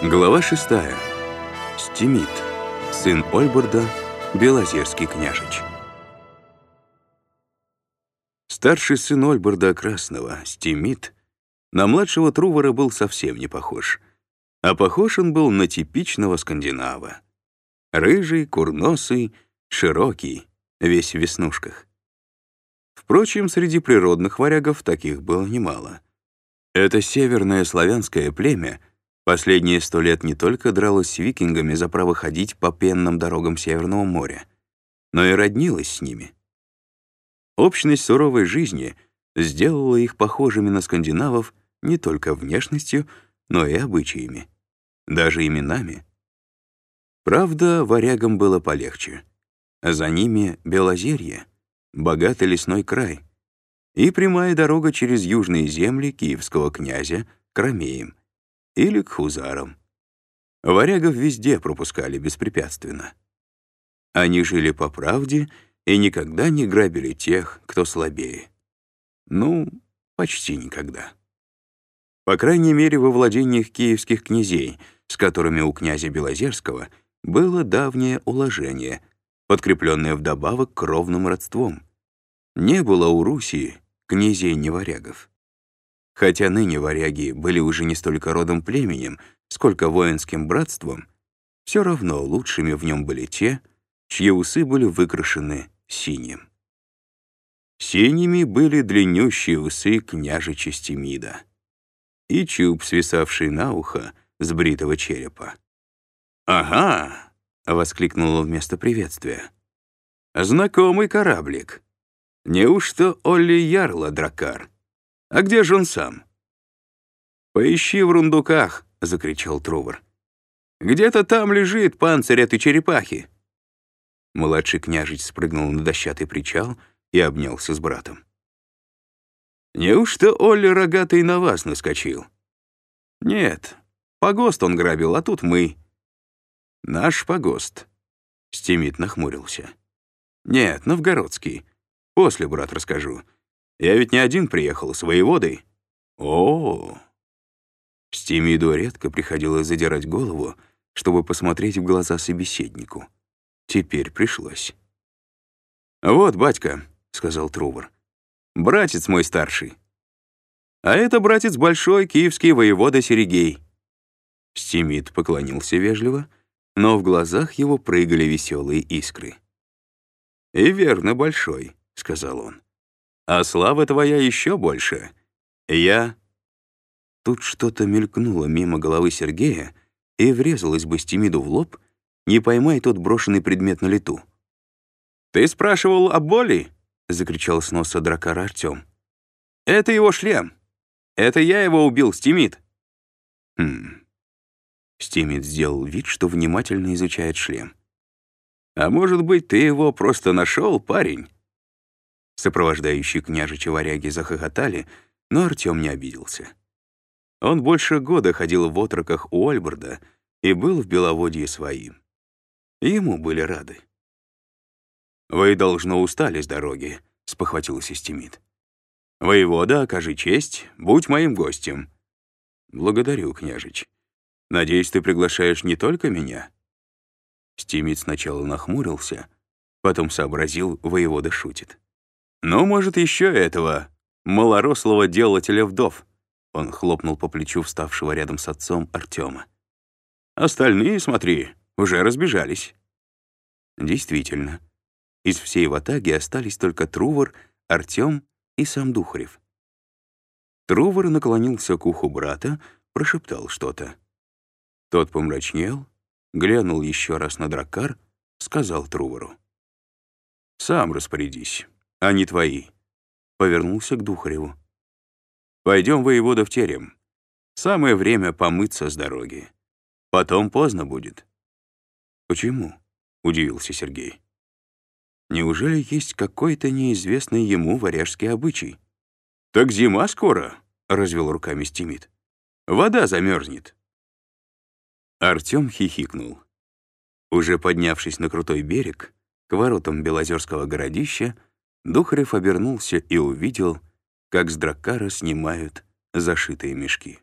Глава шестая. Стимит. Сын Ольборда, Белозерский княжич. Старший сын Ольборда Красного, Стимит, на младшего Трувора был совсем не похож. А похож он был на типичного скандинава. Рыжий, курносый, широкий, весь в веснушках. Впрочем, среди природных варягов таких было немало. Это северное славянское племя последние сто лет не только дралось с викингами за право ходить по пенным дорогам Северного моря, но и роднилось с ними. Общность суровой жизни сделала их похожими на скандинавов не только внешностью, но и обычаями, даже именами. Правда, варягам было полегче. За ними Белозерье, богатый лесной край, и прямая дорога через южные земли киевского князя к Ромеям или к хузарам. Варягов везде пропускали беспрепятственно. Они жили по правде и никогда не грабили тех, кто слабее. Ну, почти никогда. По крайней мере, во владениях киевских князей, с которыми у князя Белозерского было давнее уложение, подкрепленное вдобавок кровным родством. Не было у Руси князей-неварягов. Хотя ныне варяги были уже не столько родом племенем, сколько воинским братством, все равно лучшими в нем были те, чьи усы были выкрашены синим. Синими были длиннющие усы княжича Стемида и чуб, свисавший на ухо с бритого черепа. «Ага!» — воскликнул он вместо приветствия. «Знакомый кораблик. Неужто Олли Ярла Дракар? А где же он сам?» «Поищи в рундуках!» — закричал Трувор. «Где-то там лежит панцирь этой черепахи!» Младший княжич спрыгнул на дощатый причал и обнялся с братом. «Неужто Олли рогатый на вас наскочил?» «Нет, погост он грабил, а тут мы». «Наш погост», — Стимит нахмурился. «Нет, новгородский. После, брат, расскажу. Я ведь не один приехал, с воеводой». «О. Стимиду редко приходилось задирать голову, чтобы посмотреть в глаза собеседнику. Теперь пришлось. «Вот, батька», — сказал Трувор, — «братец мой старший. А это братец большой, киевский воевода Серегей». Стимит поклонился вежливо, но в глазах его прыгали веселые искры. «И верно, большой», — сказал он. «А слава твоя еще больше. Я...» Тут что-то мелькнуло мимо головы Сергея и врезалось бы Стимиду в лоб, не поймай тот брошенный предмет на лету. «Ты спрашивал о боли?» — закричал с носа дракара Артём. «Это его шлем. Это я его убил, Стимит». «Хм...» Стимит сделал вид, что внимательно изучает шлем. «А может быть, ты его просто нашел, парень?» Сопровождающие княжича варяги захохотали, но Артём не обиделся. Он больше года ходил в отроках у Ольборда и был в Беловодье своим. Ему были рады. «Вы, должно, устали с дороги», — спохватился Стимит. «Воевода, окажи честь, будь моим гостем». «Благодарю, княжич. Надеюсь, ты приглашаешь не только меня?» Стимит сначала нахмурился, потом сообразил, воевода шутит. «Ну, может, еще этого малорослого делателя вдов». Он хлопнул по плечу вставшего рядом с отцом Артема. «Остальные, смотри, уже разбежались». Действительно, из всей ватаги остались только Трувор, Артем и сам Духарев. Трувор наклонился к уху брата, прошептал что-то. Тот помрачнел, глянул еще раз на дракар, сказал Трувору. «Сам распорядись, они твои», — повернулся к Духареву. «Пойдем, воевода, в терем. Самое время помыться с дороги. Потом поздно будет». «Почему?» — удивился Сергей. Неужели есть какой-то неизвестный ему варяжский обычай? «Так зима скоро», — развел руками Стимит. «Вода замерзнет». Артем хихикнул. Уже поднявшись на крутой берег, к воротам Белозерского городища, Духарев обернулся и увидел, как с дракара снимают зашитые мешки.